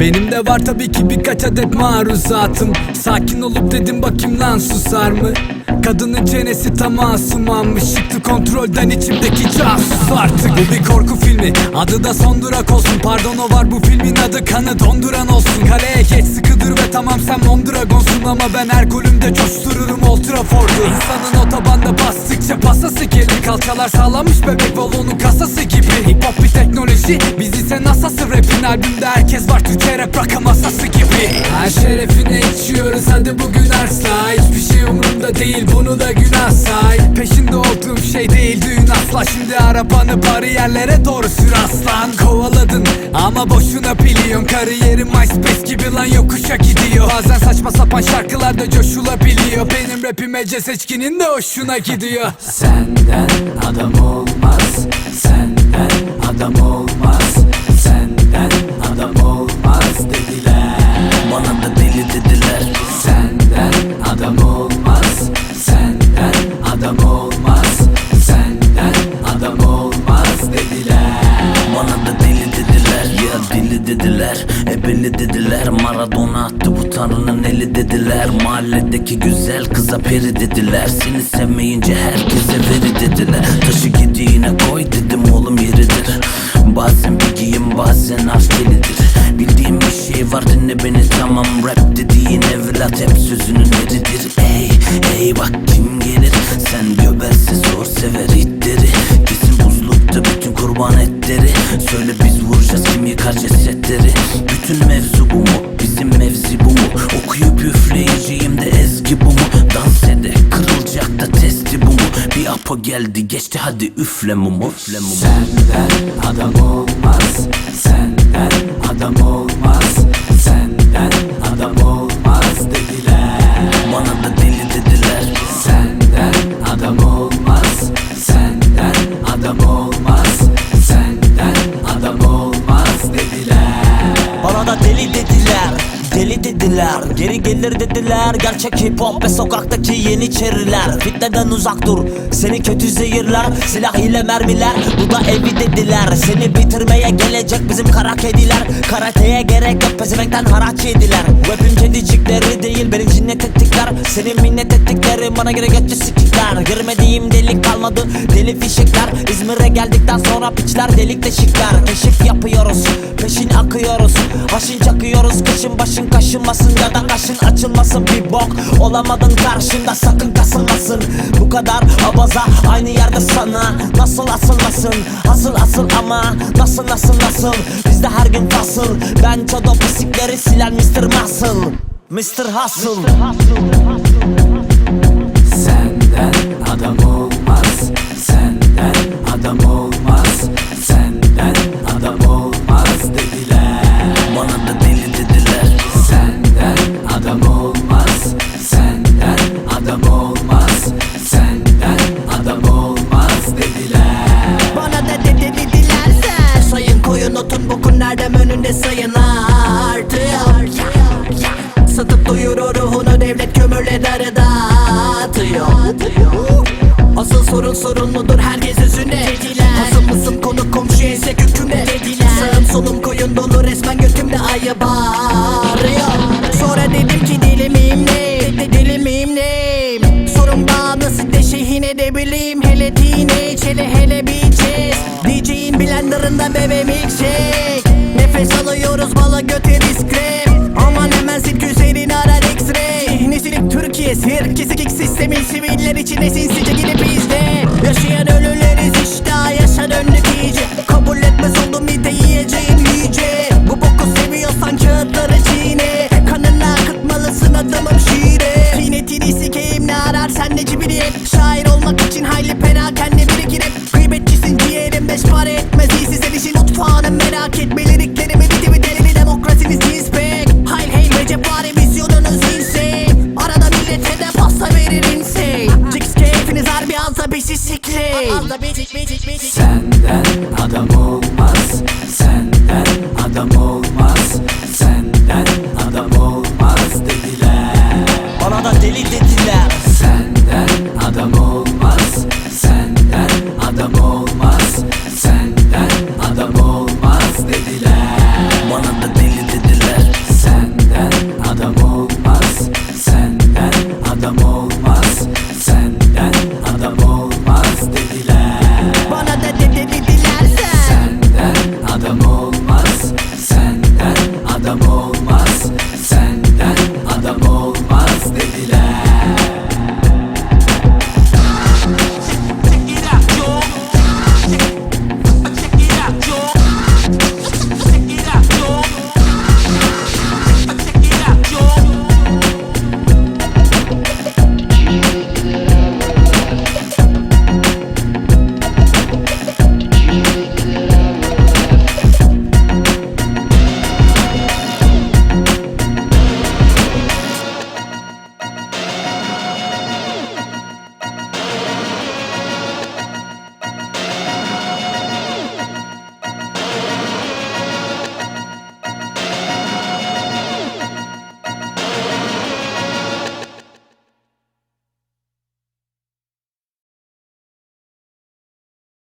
Benim de var tabii ki birkaç adet maruzatım Sakin olup dedim bakayım lan susar mı? Kadının çenesi tam asumanmış. Çıktı kontrolden içimdeki casus artık Bu bir korku filmi. Adı da son durak olsun. Pardon o var bu filmin adı. Kanı donduran olsun. Kaleye geç sıkıdır ve tamam sen Mondragon'sun Ama ben her golümde coştururum Old Trafford'u. İnsanın otobanda bastıkça pasası gelir Kalçalar sağlamış bebek balonun kasası hop teknoloji biz ise nasası Rapin albümde herkes var. Türkçe rap rakı masası gibi. Her şerefine içiyoruz hadi bugün arsa Hiçbir şey umurumda değil bunu da günah say. Peşinde olduğum şey değil düğün asla. Şimdi arabanı bariyerlere doğru sür aslan. Kovaladın ama boşuna biliyorsun Kariyerim MySpace gibi lan yokuşa gidiyor. Bazen saçma sapan şarkılarda coşulabiliyor. Benim rapime seçkinin de hoşuna gidiyor. Senden adam olmaz Senden adam olmaz. Senden adam olmaz dediler. E belli dediler. Maradona attı bu tanrının eli dediler. Mahalledeki güzel kıza peri dediler. Seni sevmeyince herkese veri dediler. Taşı gediğine koy dedim oğlum yeridir. Bazen bir giyim bazen aşk delidir Bildiğim bir şey var dinle beni tamam. Rap dediğin evlat hep sözünün eridir Ey ey bak Apo geldi geçti hadi üfle mumu. Senden adam olmaz Senden adam olmaz dediler Geri gelir dediler Gerçek hip hop ve sokaktaki yeni çeriler Fitneden uzak dur Seni kötü zehirler Silah ile mermiler Bu da evi dediler. Seni bitirmeye gelecek bizim kara kediler. Karateye gerek yok pezemekten haraç yediler. Rapim kedicikleri değil beni cinnet ettikler. Senin minnet ettikleri bana göre götü sikikler. Girmediğim delik kalmadı deli fişekler. İzmir'e geldikten sonra piçler delik deşikler. Keşif yapıyoruz peşin akıyoruz. Haşin çakıyoruz kışın başın kaşınmasın Ya da kaşın açılmasın bir bok. Olamadın karşımda sakın kasılmasın. Bu kadar abaza aynı yerde sana Nasıl asılmasın? Asıl asıl ama nasıl nasıl nasıl? Bizde her gün fasıl. Ben çodo pisikleri silen Mr. Muscle. Mr. Hustle. Senden adam olmaz. Senden adam olmaz deli miyim ne? De, deli miyim neyim Sorun bağımlısı de şeyhin edebileyim? Hele teenage hele hele bitches DJ'in blenderında bebe milkshake Nefes alıyoruz bala götü diskrep Aman hemen sil güzelini arar x-ray. Nesilik Türkiye sirk kesik sistemin siviller içine sinsice gidip izle Yaşayan verir insane Jigs keyfiniz harbi alsa bir sikli. Senden adam olmaz Senden adam olmaz Senden adam olmaz dediler. Bana da deli dediler